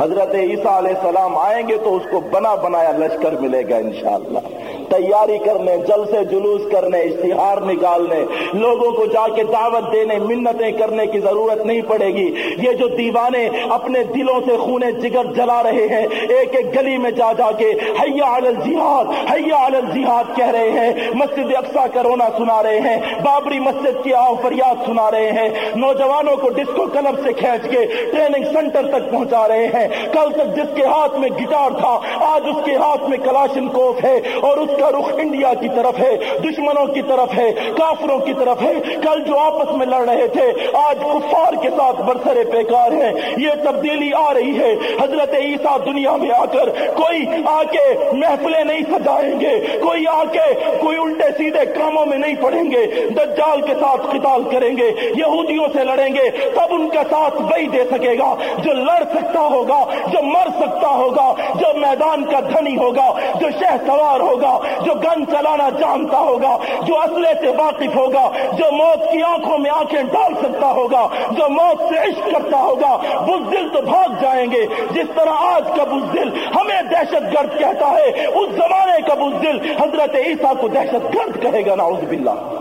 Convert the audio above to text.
حضرت عیسیٰ علیہ السلام آئیں گے تو اس کو بنا بنایا لشکر ملے گا انشاءاللہ۔ تیاری کرنے جل سے جلوس کرنے، اشتہار نکالنے، لوگوں کو جا کے دعوت دینے، منتیں کرنے کی ضرورت نہیں پڑے گی۔ یہ جو دیوانے اپنے دلوں سے خونے جگر جلا رہے ہیں، ایک ایک گلی میں جا جا کے حیا علی الجہاد، حیا علی الجہاد کہہ رہے ہیں۔ مسجد اقسا کرونا سنا رہے ہیں۔ بابری مسجد کی آؤ فریاد سنا رہے ہیں۔ نوجوانوں کو ڈسکو کلب سے کھینچ کے ٹریننگ سینٹر تک پہنچا رہے ہیں۔ کل تک جس کے ہاتھ میں گٹار تھا، آج اس کے ہاتھ میں کلاشن کوف ہے اور اس کا رخ انڈیا کی طرف ہے، دشمنوں کی طرف ہے، کافروں کی طرف ہے۔ کل جو آپس میں لڑ رہے تھے، آج کفار کے ساتھ برسرے بیکار ہیں۔ یہ تبدیلی آ رہی ہے۔ حضرت عیسیٰ دنیا میں آ کر کوئی آ کے محفلیں نہیں سجائیں گے، کوئی آ کے کوئی الٹے سیدھے کاموں میں نہیں پڑیں گے۔ دجال کے ساتھ قتال کریں گے، یہودیوں سے لڑیں گے۔ تب ان کا ساتھ وہی دے سکے گا۔ جو لڑ سکتا ہوگا، جو مر سکتا ہوگا، جو میدان کا دھنی ہوگا، جو شہ سوار ہوگا جو گن چلانا جانتا ہوگا، جو اسلحے سے واقف ہوگا، جو موت کی آنکھوں میں آنکھیں ڈال سکتا ہوگا، جو موت سے عشق کرتا ہوگا، بزدل تو بھاگ جائیں گے۔ جس طرح آج کا بزدل ہمیں دہشت گرد کہتا ہے، اس زمانے کا بزدل حضرت عیسیٰ کو دہشت گرد کہے گا، نعوذ باللہ۔